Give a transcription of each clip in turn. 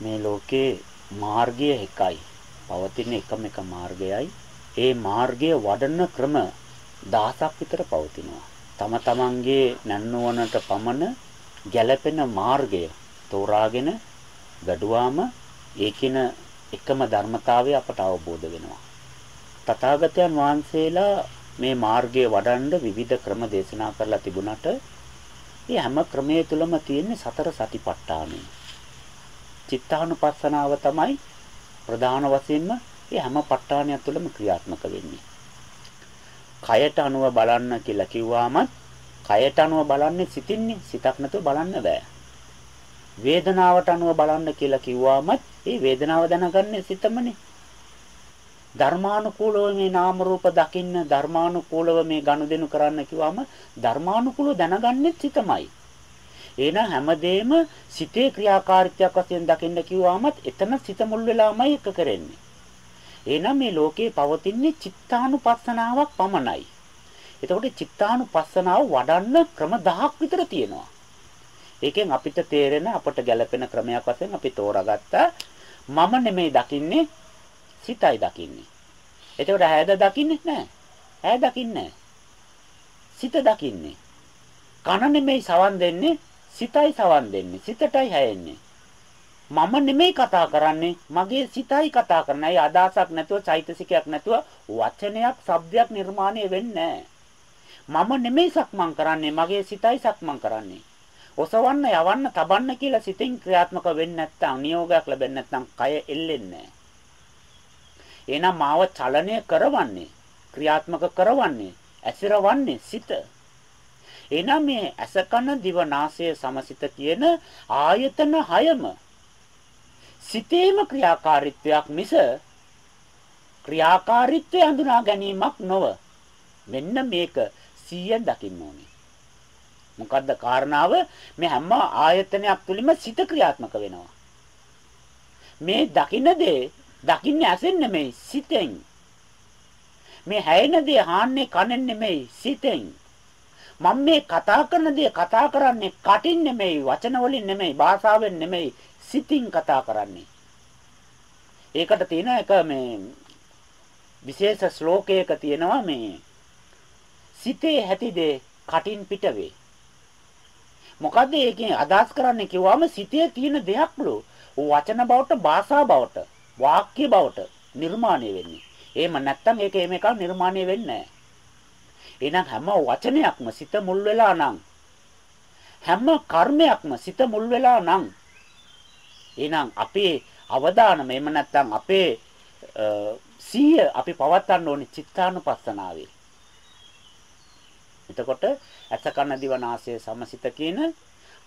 මේ ලෝකේ මාර්ගය එකයි. පවතින එකම එක මාර්ගයයි. ඒ මාර්ගය වඩන ක්‍රම දහසක් විතර පවතිනවා. තම තමන්ගේ නන්නුවනට පමණ ගැළපෙන මාර්ගය තෝරාගෙන ගඩුවාම ඒකින එකම ධර්මතාවය අපට අවබෝධ වෙනවා. තථාගතයන් වහන්සේලා මේ මාර්ගය වඩන්න විවිධ ක්‍රම දේශනා කරලා තිබුණාට ඒ හැම ක්‍රමයේ තුලම තියෙන සතර සතිපට්ඨානය. චිත්තානුපස්සනාව තමයි ප්‍රධාන වශයෙන්ම ඒ හැම ප ဋ ාණයක් තුළම ක්‍රියාත්මක වෙන්නේ. කයට අනුව බලන්න කියලා කිව්වම කයට අනුව බලන්නේ සිතින්නේ සිතක් නැතුව බලන්න බෑ. වේදනාවට අනුව බලන්න කියලා කිව්වම ඒ වේදනාව දැනගන්නේ සිතමනේ. ධර්මානුකූලව මේ නාම රූප දකින්න ධර්මානුකූලව මේ ගනුදෙනු කරන්න කිව්වම ධර්මානුකූලව දැනගන්නේ සිතමයි. එහෙනම් හැමදේම සිතේ ක්‍රියාකාරීත්වයක් වශයෙන් දකින්න කිව්වමත් එතන සිත මුල් වෙලාමයි එක කරන්නේ. එහෙනම් මේ ලෝකේ පවතින්නේ චිත්තානුපස්සනාවක් පමණයි. එතකොට චිත්තානුපස්සනාව වඩන්න ක්‍රම 1000ක් විතර තියෙනවා. ඒකෙන් අපිට තේරෙන අපට ගැළපෙන ක්‍රමයක් වශයෙන් අපි තෝරාගත්තා මම නෙමෙයි දකින්නේ සිතයි දකින්නේ. එතකොට ඇයද දකින්නේ නැහැ. ඇය දකින්නේ සිත දකින්නේ. කන නෙමෙයි සවන් දෙන්නේ සිතයි සවන් දෙන්නේ. සිතටයි හැයෙන්නේ. මම නෙමෙයි කතා කරන්නේ මගේ සිතයි කතා කරන්නේ. ඒ අදහසක් නැතුව චෛතසිකයක් නැතුව වචනයක්, શબ્දයක් නිර්මාණය වෙන්නේ මම නෙමෙයි සක්මන් කරන්නේ මගේ සිතයි සක්මන් කරන්නේ. ඔසවන්න යවන්න තබන්න කියලා සිතින් ක්‍රියාත්මක වෙන්නේ නැත්නම් නියෝගයක් ලැබෙන්නේ නැත්නම් කය එල්ලෙන්නේ නැහැ. එහෙනම් මාව චලනය කරවන්නේ ක්‍රියාත්මක කරවන්නේ ඇසිරවන්නේ සිත. එහෙනම් මේ ඇසකන දිව නාසය සමසිත කියන ආයතන හයම සිතේම ක්‍රියාකාරීත්වයක් මිස ක්‍රියාකාරීත්වය හඳුනා ගැනීමක් නොව මෙන්න මේක 100ෙන් දකින්න ඕනේ. මොකද්ද කාරණාව? මේ හැම ආයතනයක් තුලින්ම සිත ක්‍රියාත්මක වෙනවා. මේ දකින්න දේ දකින්නේ ඇසෙන් නෙමෙයි සිතෙන්. මේ හැයෙන දේ හාන්නේ කනෙන් නෙමෙයි සිතෙන්. මම මේ කතා කරන දේ කතා කරන්නේ කටින් නෙමෙයි වචන වලින් නෙමෙයි භාෂාවෙන් නෙමෙයි සිතින් කතා කරන්නේ. ඒකට තියෙන එක මේ විශේෂ ශ්ලෝකයක තියෙනවා මේ සිතේ ඇති දේ කටින් පිට වේ. මොකද ඒකෙන් අදහස් කරන්නේ කිව්වම සිතේ තියෙන දෙයක්ලු වචන බවට භාෂා බවට වාක්‍ය බවට නිර්මාණය වෙන්නේ. එහෙම නැත්නම් ඒක එහෙම එකක් නිර්මාණය වෙන්නේ නැහැ. එහෙනම් හැම වචනයක්ම සිත මුල් වෙලා නම් හැම කර්මයක්ම සිත මුල් වෙලා නම් එහෙනම් අපේ අවධානම එහෙම නැත්නම් අපේ සීය අපි පවත්වන්න ඕනේ චිත්තානුපස්සනාවේ. එතකොට ඇස කන දිව නාසය සමසිත කියන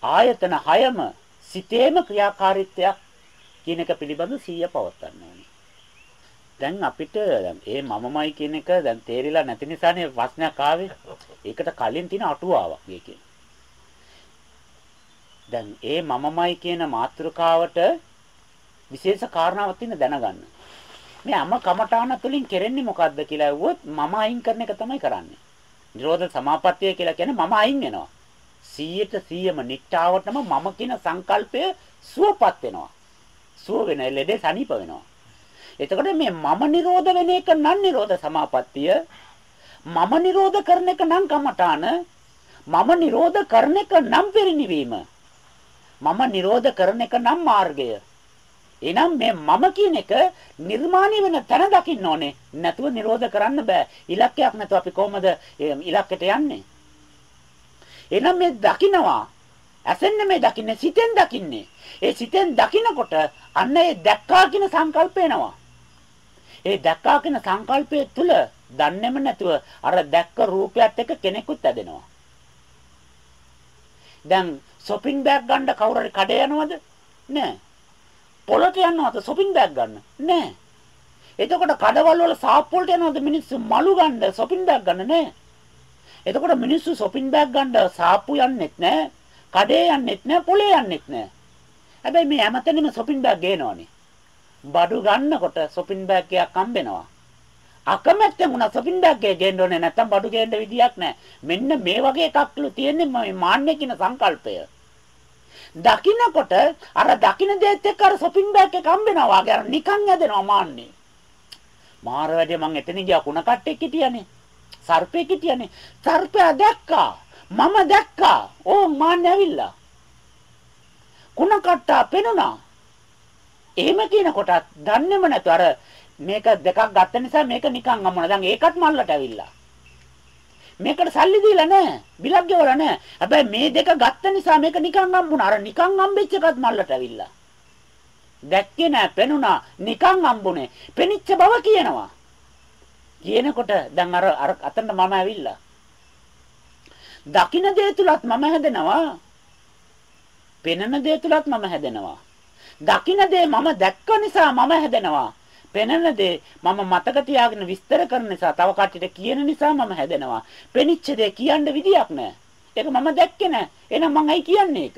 ආයතන හයම සිතේම ක්‍රියාකාරීත්වයක් කියන එක පිළිබඳ සිහිය පවත්වන්න ඕනේ. දැන් අපිට ඒ මමමයි කියන එක දැන් තේරිලා නැති නිසානේ ප්‍රශ්නයක් ආවේ. ඒකට කලින් තියෙන අටුවාවක් ඒකේ. දැන් ඒ මමමයි කියන මාතෘකාවට විශේෂ කාරණාවක් තියෙන දැනගන්න. මේ අම කමඨාන තුලින් කෙරෙන්නේ මොකද්ද කියලා ඇහුවොත් මම අයින් කරන එක තමයි කරන්නේ. නිරෝධ සමාපත්තිය කියලා කියන්නේ මම අයින් වෙනවා. 100ට 100ම නිට්ටාවටම මම කියන සංකල්පය සුවපත් වෙනවා. සුව වෙන ලෙඩේ සනීප වෙනවා. එතකොට මේ මම නිරෝධ වෙන එක නම් නිරෝධ සමාපත්තිය මම නිරෝධ කරන එක නම් කමඨාන මම නිරෝධ කරන එක නම් පරිණිවීම මම නිරෝධ කරන එක නම් මාර්ගය එහෙනම් මේ මම කියන එක නිර්මාණය වෙන තැන දකින්න ඕනේ. නැතුව නිරෝධ කරන්න බෑ. ඉලක්කයක් නැතුව අපි කොහොමද ඉලක්කයට යන්නේ? එහෙනම් මේ දකින්නවා. ඇසෙන් නෙමෙයි දකින්නේ සිතෙන් දකින්නේ. ඒ සිතෙන් දකිනකොට අන්න ඒ දැක්කා කියන සංකල්ප එනවා. ඒ දැක්කා කියන සංකල්පය තුල දන්නේම නැතුව අර දැක්ක රූපයත් එක්ක කෙනෙකුත් ඇදෙනවා. දැන් shopping bag ගන්න කවුරු හරි කඩේ යනවද? නෑ. පොළට යනවද shopping bag ගන්න? නෑ. එතකොට කඩවල වල සාප්පු වලට යනවද මිනිස්සු මලු ගන්න shopping bag ගන්න නෑ. එතකොට මිනිස්සු shopping bag ගන්න සාප්පු යන්නෙත් නෑ. කඩේ යන්නෙත් නෑ පොළේ යන්නෙත් නෑ. හැබැයි මේ හැමතැනම shopping bag ගේනවනේ. බඩු ගන්නකොට shopping bag එකක් හම්බෙනවා. අකමැත්තෙන් උනා shopping bag එක ගේන්න ඕනේ නැත්තම් බඩු ගේන්න විදියක් නැහැ. මෙන්න මේ වගේ එකක්ලු තියෙන්නේ මේ මාන්නේ කියන සංකල්පය. දකින්නකොට අර දකින්න දෙයත් එක්ක අර shopping bag එක හම්බෙනවා වගේ අර නිකන් ඇදෙනවා මාන්නේ. මාර වැඩේ මං එතන ගියා කුණ කට්ටෙක් හිටියනේ. සර්පෙක් හිටියනේ. සර්පයා දැක්කා. මම දැක්කා. ඕ මාන්නේ ඇවිල්ලා. කුණ කට්ටා පෙනුණා. එහෙම කියනකොට දන්නේම නැතු අර මේක දෙකක් ගත්ත නිසා මේක නිකන් අම්මන. දැන් ඒකත් මල්ලට ඇවිල්ලා. මේකට සල්ලි දීලා නැහැ. බිලක් ගෙවලා නැහැ. හැබැයි මේ දෙක ගත්ත නිසා මේක නිකන් හම්බුණා. අර නිකන් හම්බෙච්ච එකත් මල්ලට ඇවිල්ලා. දැක්කේ නැහැ, පෙනුණා, නිකන් හම්බුනේ. පෙනිච්ච බව කියනවා. කියනකොට දැන් අර අර අතන මම ඇවිල්ලා. දකින්න දේ තුලත් මම හැදෙනවා. පෙනෙන දේ තුලත් මම හැදෙනවා. දකින්න දේ මම දැක්ක නිසා මම හැදෙනවා. පෙනෙන දේ මම මතක තියාගෙන විස්තර කරන නිසා තව කට්ටියට කියන නිසා මම හැදෙනවා. පෙනිච්ච දේ කියන්න විදියක් නැහැ. ඒක මම දැක්කේ නැහැ. එහෙනම් මං ඇයි කියන්නේ ඒක?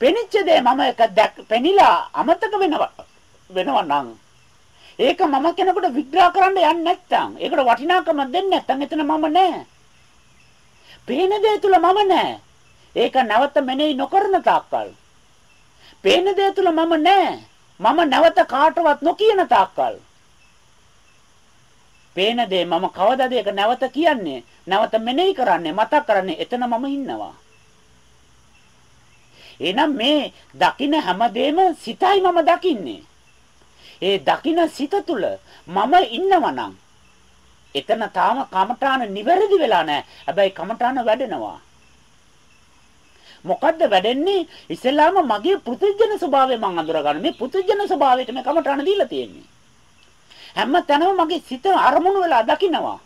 පෙනිච්ච දේ මම එක දැක් පෙනිලා අමතක වෙනවා වෙනවා නම් ඒක මම කෙනෙකුට විග්‍රහ කරන්න යන්නේ නැත්තම් ඒකට වටිනාකම දෙන්නේ නැත්තම් එතන මම නැහැ. පේන දේ තුල මම නැහැ. ඒක නැවත මෙනෙහි නොකරන තාක්කල්. පේන දේ තුල මම නැහැ. මම නැවත කාටවත් නොකියන තාක්කල්. පේන දේ මම කවදාද ඒක නැවත කියන්නේ? නැවත මෙනෙහි කරන්නේ මතක් කරන්නේ එතන මම ඉන්නවා. එහෙනම් මේ දකින හැමදේම සිතයි මම දකින්නේ. ඒ දකින සිත තුල මම ඉන්නවනම් එතන තාම කමඨාන නිවැරදි වෙලා නැහැ හැබැයි කමඨාන වැඩෙනවා. මොකද්ද වැඩෙන්නේ? ඉස්සෙල්ලාම මගේ පුදුජන ස්වභාවය මම අඳුරගන්න. මේ පුදුජන ස්වභාවයට මේ කමටහන දීලා තියෙන්නේ. හැම තැනම මගේ සිත අරමුණු වෙලා දකින්නවා.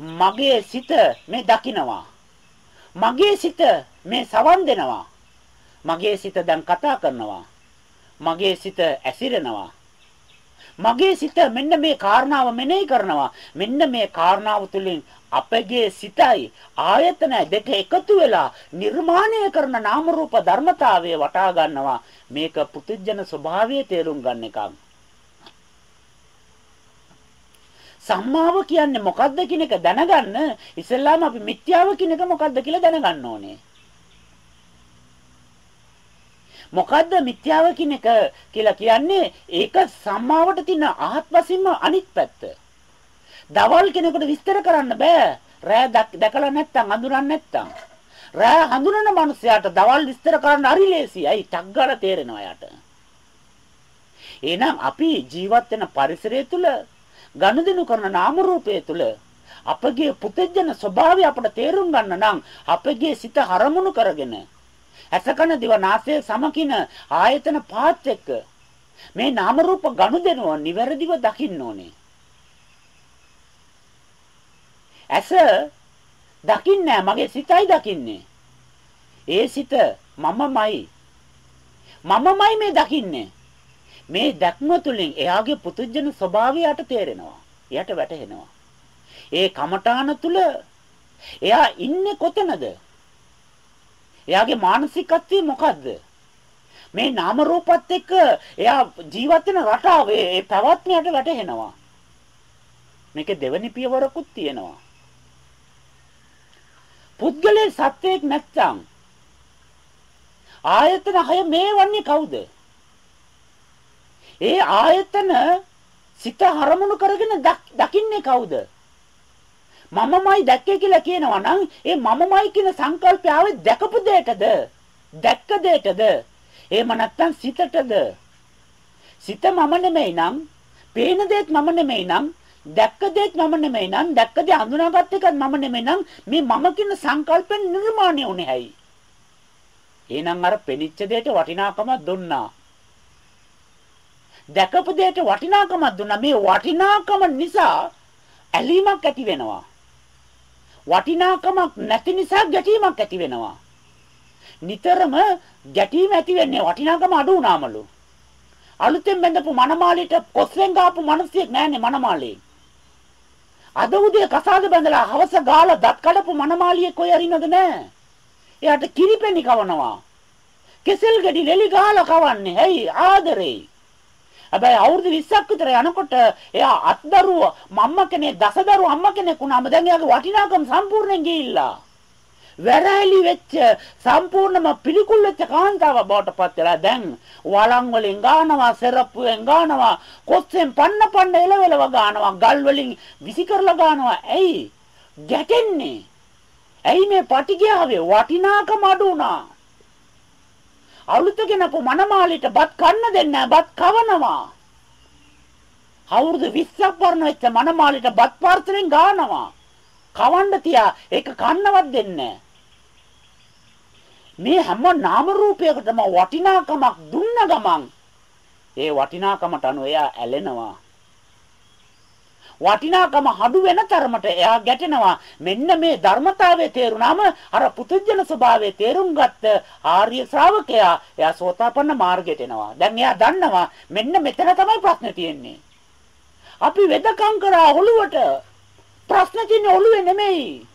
මගේ සිත මේ දකින්නවා. මගේ සිත මේ සවන් දෙනවා. මගේ සිත දැන් කතා කරනවා. මගේ සිත ඇසිරෙනවා. මගේ සිත මෙන්න මේ කාරණාව මෙනෙහි කරනවා. මෙන්න මේ කාරණාව තුළින් අපගේ සිතයි ආයතන දෙක එකතු වෙලා නිර්මාණය කරන නාම රූප ධර්මතාවය වටා ගන්නවා. මේක පුදුජන ස්වභාවය තේරුම් ගන්න එකක්. සම්මාව කියන්නේ මොකද්ද කියන එක දැනගන්න. ඉස්සෙල්ලාම අපි මිත්‍යාව කියන එක මොකද්ද කියලා දැනගන්න ඕනේ. මොකද්ද මිත්‍යාව කියන එක කියලා කියන්නේ ඒක සම්මාවට තියෙන ආත්මසින්ම අනිත් පැත්ත දවල් කෙනෙකුට විස්තර කරන්න බෑ. රෑ දැකලා නැත්තම් අඳුරන්නේ නැත්තම්. රෑ හඳුනන මිනිසයාට දවල් විස්තර කරන්න හරි ලේසියි. අයි ටක් ගාලා තේරෙනවා යාට. එහෙනම් අපි ජීවත් වෙන පරිසරය තුල ගනුදෙනු කරන නාම රූපය තුල අපගේ පුතෙජන ස්වභාවය අපට තේරුම් ගන්න නම් අපගේ සිත හරමුණු කරගෙන ඇසකන දිව නාසය සමකින ආයතන පාත් එක්ක මේ නාම රූප ගනුදෙනුව නිවැරදිව දකින්න ඕනේ. ඇස දකින්නේ මගේ සිතයි දකින්නේ. ඒ සිත මමමයි. මමමයි මේ දකින්නේ. මේ දැක්ම තුළින් එයාගේ පුදුජන ස්වභාවයට තේරෙනවා. එයාට වැටහෙනවා. ඒ කමඨාන තුල එයා ඉන්නේ කොතනද? එයාගේ මානසිකත්වය මොකද්ද? මේ නාම රූපත් එක්ක එයා ජීවත් වෙන රටාව ඒ පැවැත්මයට වැටහෙනවා. මේකේ දෙවනි පියවරකුත් තියෙනවා. පුද්ගලයේ සත්‍යයක් නැත්තම් ආයතන හය මේ වන්නේ කවුද? ඒ ආයතන සිත හරමුණු කරගෙන දකින්නේ කවුද? මමමයි දැක්කේ කියලා කියනවා නම් ඒ මමමයි කියන සංකල්පය ආවේ දැකපු දෙයකද? දැක්ක දෙයකද? එහෙම නැත්තම් සිතටද? සිත මම නෙමෙයි නම්, පේන දෙයක් මම නෙමෙයි නම් දැක්ක දෙයක් මම නෙමෙයි නම් දැක්ක දේ හඳුනාගත්ත එකත් මම නෙමෙයි නම් මේ මම කියන සංකල්පෙන් නිර්මාණය වුනේ ඇයි? එහෙනම් අර පෙනිච්ච දෙයට වටිනාකමක් දුන්නා. දැකපු දෙයට වටිනාකමක් දුන්නා. මේ වටිනාකම නිසා ඇලීමක් ඇති වෙනවා. වටිනාකමක් නැති නිසා ගැටීමක් ඇති වෙනවා. නිතරම ගැටීම ඇති වෙන්නේ වටිනාකම අඩු වුණාමලු. අලුතෙන් බඳපු මනමාලීට කොස්වෙන් ගාපු මිනිස්සෙක් නැන්නේ මනමාලී. අද උදේ කසාද බඳලා හවස ගාලා දත් කඩපු මනමාලියෙක් කොයි අරිනවද නෑ. එයාට කිරිපෙනි කවනවා. කෙසෙල් ගෙඩි ලෙලි ගාලා කවන්නේ. ඇයි ආදරේ. හැබැයි අවුරුදු 20ක් විතර යනකොට එයා අත්දරුව මම්ම කෙනෙක් දසදරුව අම්ම කෙනෙක් වුණාම දැන් එයාගේ වටිනාකම සම්පූර්ණයෙන් ගිහිල්ලා. වැරැලි වෙච්ච සම්පූර්ණම පිළිකුල් වෙච්ච කාන්තාව බවට පත් වෙලා දැන් වළං වලින් ගානවා සෙරප්පුවෙන් ගානවා කොස්සෙන් පන්න පන්න එලවෙලව ගානවා ගල් වලින් විසි කරලා ගානවා ඇයි? ගැටෙන්නේ. ඇයි මේ පටිගියාවේ වටිනාකම අඩු වුණා? අලුතගෙනපු මනමාලිට බත් කන්න දෙන්නේ බත් කවනවා. අවුරුදු 20ක් වරණ වෙච්ච මනමාලිට බත් පාර්සලෙන් ගානවා. කවන්න තියා ඒක කන්නවත් දෙන්නේ. මේ හැම නාම රූපයකටම වටිනාකමක් දුන්න ගමන් ඒ වටිනාකමට අනුව එයා ඇලෙනවා. වටිනාකම හඩු වෙන තරමට එයා ගැටෙනවා. මෙන්න මේ ධර්මතාවයේ තේරුණාම අර පුදුජන ස්වභාවයේ තේරුම් ගත්ත ආර්ය ශ්‍රාවකයා එයා සෝතාපන්න මාර්ගයට එනවා. දැන් එයා දන්නවා මෙන්න මෙතන තමයි ප්‍රශ්නේ තියෙන්නේ. අපි වෙදකම් කරා ඔළුවට ප්‍රශ්න තියෙන්නේ ඔළුවේ නෙමෙයි.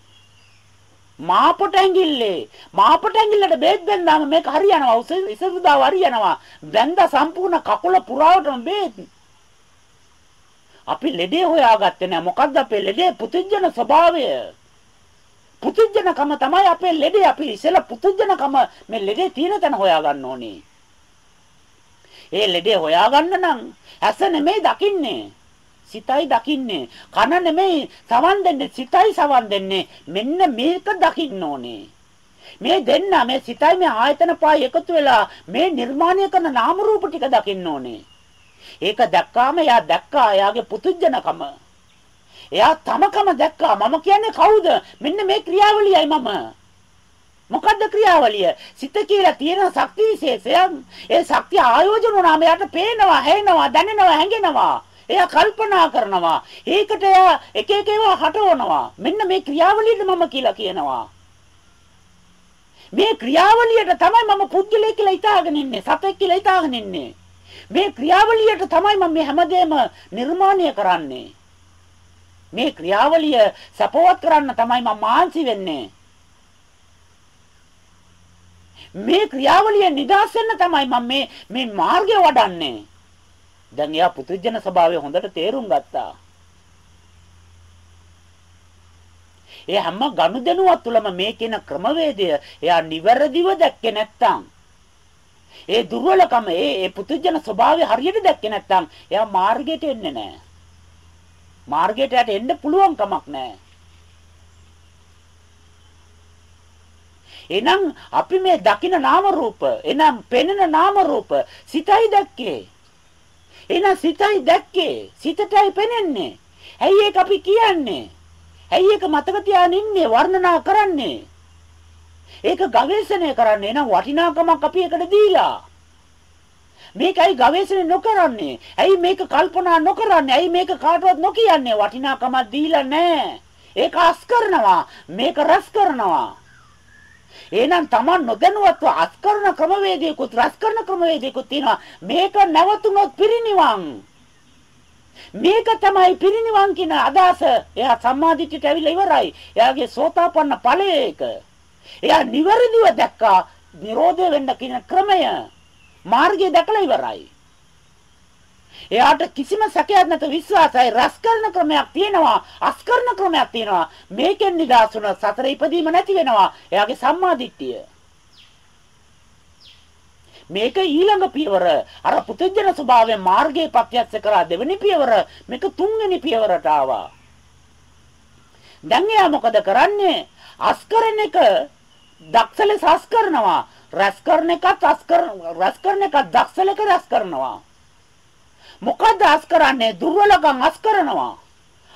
මාපට ඇඟිල්ලේ. මාපට ඇඟිල්ලට බේත් බැන්දාම මේක හරියනවා. ඉසරුදාව හරියනවා. බැන්දා සම්පූර්ණ කකුල පුරාවටම බේත් අපි ලෙඩේ හොයාගත්තේ නැහැ මොකද්ද අපේ ලෙඩේ පුදුජන ස්වභාවය පුදුජනකම තමයි අපේ ලෙඩේ අපි ඉස්සෙල්ලා පුදුජනකම මේ ලෙඩේ තියෙන තැන හොයාගන්න ඕනේ ඒ ලෙඩේ හොයාගන්න නම් ඇස නෙමෙයි දකින්නේ සිතයි දකින්නේ. කන නෙමෙයි සවන් දෙන්නේ සිතයි සවන් දෙන්නේ. මෙන්න මේක දකින්න ඕනේ. මේ දෙන්න මේ සිතයි මේ ආයතන පහයි එකතු වෙලා මේ නිර්මාණය කරන නාම රූප ටික දකින්න ඕනේ. ඒක දැක්කාම එයා දැක්කා එයාගේ පුදුජනකම. එයා තමකම දැක්කා මම කියන්නේ කවුද? මෙන්න මේ ක්‍රියාවලියයි මම. මොකද්ද ක්‍රියාවලිය? සිත කියලා තියෙන ශක්ති විශේෂයන්. ඒ ශක්තිය ආයෝජන වුණාම එයාට පේනවා, හැෙනවා, දැනෙනවා, හැඟෙනවා. එයා කල්පනා කරනවා. ඒකට එයා එක එක ඒවා හටවනවා. මෙන්න මේ ක්‍රියාවලියට මම කියලා කියනවා. මේ ක්‍රියාවලියට තමයි මම පුද්ගලයෙක් කියලා හිතාගෙන ඉන්නේ. සතෙක් කියලා හිතාගෙන ඉන්නේ. මේ ක්‍රියාවලියට තමයි මම මේ හැමදේම නිර්මාණය කරන්නේ. මේ ක්‍රියාවලිය සපවත් කරන්න තමයි මම මාන්සි වෙන්නේ. මේ ක්‍රියාවලිය නිදාස් වෙන්න තමයි මම මේ මේ මාර්ගය වඩන්නේ. දැන් එයා පුදුජන ස්වභාවය හොඳට තේරුම් ගත්තා. ඒ හැම ගනුදෙනුවක් තුළම මේ කියන ක්‍රමවේදය එයා නිවැරදිව දැක්කේ නැත්තම් ඒ දුර්වලකම ඒ ඒ පුදුජන ස්වභාවය හරියට දැක්කේ නැත්තම් එයා මාර්ගයට එන්නේ නැහැ. මාර්ගයට යට එන්න පුළුවන් කමක් නැහැ. එහෙනම් අපි මේ දකින නාම රූප එනම් පෙනෙන නාම රූප සිතයි දැක්කේ එහෙනම් සිතයි දැක්කේ. සිතටයි පෙනෙන්නේ. ඇයි ඒක අපි කියන්නේ? ඇයි ඒක මතක තියාගෙන ඉන්නේ වර්ණනා කරන්නේ? ඒක ගවේෂණය කරන්නේ නම් වටිනාකමක් අපි එකට දීලා. මේකයි ගවේෂණය නොකරන්නේ. ඇයි මේක කල්පනා නොකරන්නේ? ඇයි මේක කාටවත් නොකියන්නේ? වටිනාකමක් දීලා නැහැ. ඒක අස් කරනවා. මේක රස කරනවා. එහෙනම් Taman නොදැනුවත්ව අස්කරන ක්‍රමවේදයකුත් රස කරන ක්‍රමවේදයකුත් තියෙනවා. මේක නැවතුනොත් පිරිනිවන්. මේක තමයි පිරිනිවන් කියන අදහස. එයා සම්මාදිට්ඨියට ඇවිල්ලා ඉවරයි. එයාගේ සෝතාපන්න ඵලය ඒක. එයා නිවැරදිව දැක්කා නිරෝධය වෙන්න කියන ක්‍රමය. මාර්ගය දැකලා ඉවරයි. එයාට කිසිම සැකයක් නැත විශ්වාසයි. රස කරන ක්‍රමයක් තියෙනවා අස් කරන ක්‍රමයක් තියෙනවා. මේකෙන් නිදහස් වුණ සතර ඉපදීම නැති වෙනවා. එයාගේ සම්මාදිට්ඨිය. මේක ඊළඟ පියවර. අර පුදුජන ස්වභාවයෙන් මාර්ගයේ ප්‍රත්‍යක්ෂ කරා දෙවෙනි පියවර. මේක තුන්වෙනි පියවරට ආවා. දැන් එයා මොකද කරන්නේ? අස් කරන එක දක්ෂ ලෙස අස් කරනවා රස කරන එකත් අස් කරන රස කරන එක දක්ෂ ලෙස රස කරනවා මොකද අස් කරන්නේ දුර්වලකම් අස් කරනවා.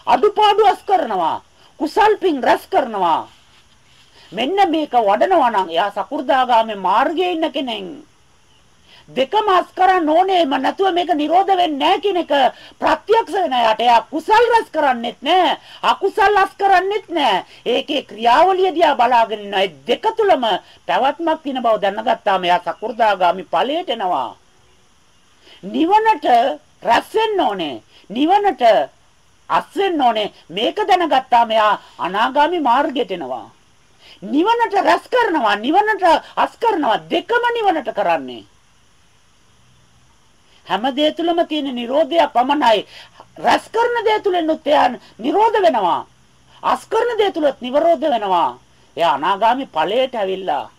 අඩුපාඩු අස් කරනවා. කුසල් පින් රැස් කරනවා. මෙන්න මේක වඩනවා නම් එයා සකු르දාගාමේ මාර්ගයේ ඉන්න කෙනෙක්. දෙකම අස් කරන්න ඕනේම නැතුව මේක නිරෝධ වෙන්නේ නැහැ කියන එක ප්‍රත්‍යක්ෂ වෙන යට එයා කුසල් රැස් කරන්නෙත් නැහැ අකුසල් අස් කරන්නෙත් නැහැ ඒකේ ක්‍රියාවලිය දිහා බලාගෙන ඉන්න දෙක තුලම පැවැත්මක් තියෙන බව දැනගත්තාම එයා සකු르දාගාමි ඵලයට එනවා නිවනට රැස් වෙන්න ඕනේ. නිවනට අස් වෙන්න ඕනේ. මේක දැනගත්තාම එයා අනාගාමි මාර්ගයට එනවා. නිවනට රැස් කරනවා, නිවනට අස් කරනවා දෙකම නිවනට කරන්නේ. හැම දේ තුලම තියෙන Nirodha පමණයි. රැස් කරන දේ තුලිනුත් එයා නිරෝධ වෙනවා. අස් කරන දේ තුලත් නිරෝධ වෙනවා. එයා අනාගාමි ඵලයට ඇවිල්ලා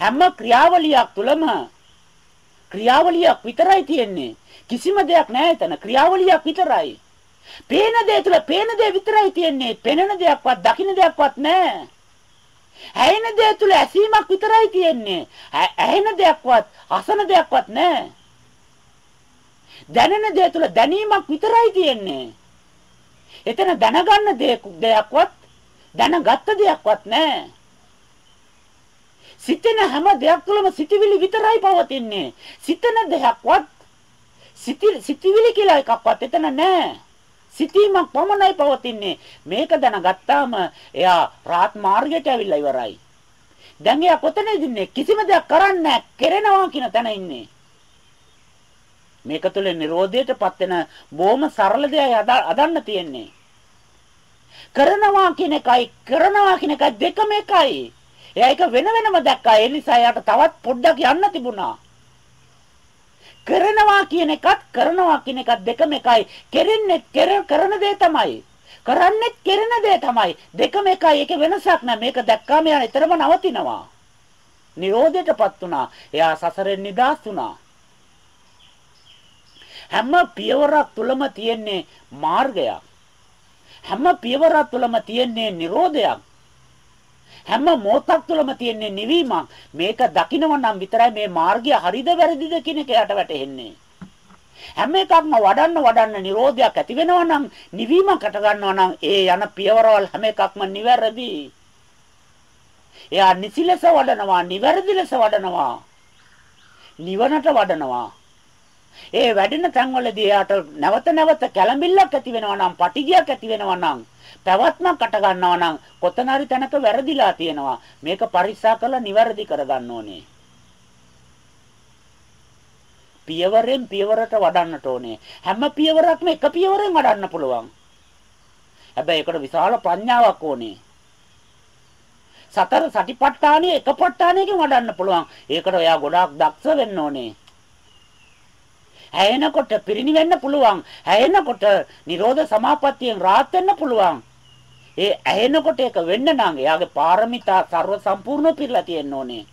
හැම ක්‍රියාවලියක් තුළම ක්‍රියාවලියක් විතරයි තියෙන්නේ. කිසිම දෙයක් නැහැ එතන. ක්‍රියාවලියක් විතරයි. පේන දේ තුළ පේන දේ විතරයි තියෙන්නේ. පෙනෙන දෙයක්වත් දකින්න දෙයක්වත් නැහැ. ඇහෙන දේ තුළ ඇසීමක් විතරයි තියෙන්නේ. ඇහෙන දෙයක්වත් අසන දෙයක්වත් නැහැ. දැනෙන දේ තුළ දැනීමක් විතරයි තියෙන්නේ. එතන දැනගන්න දෙයක්වත් දැනගත්ත දෙයක්වත් නැහැ. සිතෙන හැම දෙයක් තුළම සිතවිලි විතරයි පවතින්නේ. සිතන දෙයක්වත් සිතවිලි කියලා එකක්වත් එතන නැහැ. සිතීමක් පමණයි පවතින්නේ. මේක දැනගත්තාම එයා රාත් මාර්ගයට ඇවිල්ලා ඉවරයි. දැන් එයා කොතනද ඉන්නේ? කිසිම දෙයක් කරන්නේ නැහැ. කෙරෙනවා කියන තැන ඉන්නේ. මේක තුළ Nirodhaයටපත් වෙන බොහොම සරල දෙයයි අදන්න තියෙන්නේ. කරනවා කියන එකයි කරනවා කියන එකයි දෙකම එකයි. එයා ඒක වෙන වෙනම දැක්කා. ඒ නිසා එයාට තවත් පොඩ්ඩක් යන්න තිබුණා. කරනවා කියන එකත් කරනවා කියන එකත් දෙකම එකයි. කෙරෙන්නේ කරන දේ තමයි. කරන්නේ කෙරෙන දේ තමයි. දෙකම එකයි. ඒක වෙනසක් නෑ. මේක දැක්කාම එයා ඊතරම නවතිනවා. නිරෝධයටපත් වුණා. එයා සසරෙන් නිදහස් වුණා. හැම පියවරක් තුලම තියෙන්නේ මාර්ගයක්. හැම පියවරක් තුලම තියෙන්නේ Nirodhayak. හැම මොහොතක් තුළම තියෙන නිවීමක්. මේක දකිනව නම් විතරයි මේ මාර්ගය හරිද වැරදිද කියන එක යට වැටෙන්නේ. හැම එකක්ම වඩන්න වඩන්න නිරෝධයක් ඇති වෙනවා නම් නිවීමකට ගන්නවා නම් ඒ යන පියවරවල් හැම එකක්ම නිවැරදි. එයා නිසි ලෙස වඩනවා, නිවැරදි ලෙස වඩනවා. නිවනට වඩනවා. ඒ වැඩෙන තැන්වලදී එයාට නැවත නැවත කැළඹිල්ලක් ඇති වෙනවා නම්, පටිගියක් ඇති වෙනවා නම් පැවැත්මක් අට ගන්නවා නම් කොතන හරි තැනක වැරදිලා තියෙනවා. මේක පරික්ෂා කරලා නිවැරදි කරගන්න ඕනේ. පියවරෙන් පියවරට වඩන්නට ඕනේ. හැම පියවරක්ම එක පියවරෙන් වඩන්න පුළුවන්. හැබැයි ඒකට විශාල ප්‍රඥාවක් ඕනේ. සතර සටිපට්ඨානෙ එක පට්ඨානයකින් වඩන්න පුළුවන්. ඒකට ඔයා ගොඩාක් දක්ෂ වෙන්න ඕනේ. හැයෙනකොට පිරිණිවෙන්න පුළුවන්. හැයෙනකොට Nirodha Samapattiyen rahat වෙන්න පුළුවන්. ඒ ඇහෙනකොට ඒක වෙන්න නම් එයාගේ පාරමිතා ਸਰව සම්පූර්ණ පිරලා තියෙන්න ඕනේ.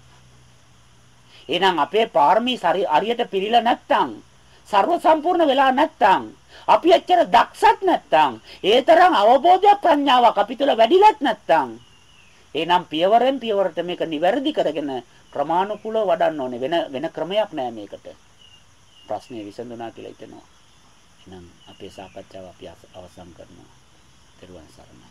එහෙනම් අපේ පාරමී හරියට පිරීලා නැත්තම් ਸਰව සම්පූර්ණ වෙලා නැත්තම් අපි ඇත්තට දක්ෂත් නැත්නම් ඒ තරම් අවබෝධයක් ප්‍රඥාවක් අපි තුල වැඩිලත් නැත්නම් එහෙනම් පියවරෙන් පියවරට මේක නිවැරදි කරගෙන ක්‍රමානුකූලව වඩන්න ඕනේ වෙන වෙන ක්‍රමයක් නෑ මේකට ප්‍රශ්නේ විසඳුණා කියලා හිතනවා එහෙනම් අපේ සාකච්ඡාව අපි අවසන් කරනවා. ත්වන් සරණයි